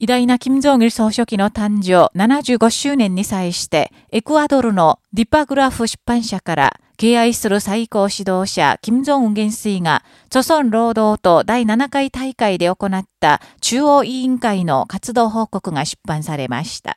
偉大な金正義総書記の誕生75周年に際して、エクアドルのディパグラフ出版社から、敬愛する最高指導者、金正恩元帥が、著孫労働党第7回大会で行った中央委員会の活動報告が出版されました。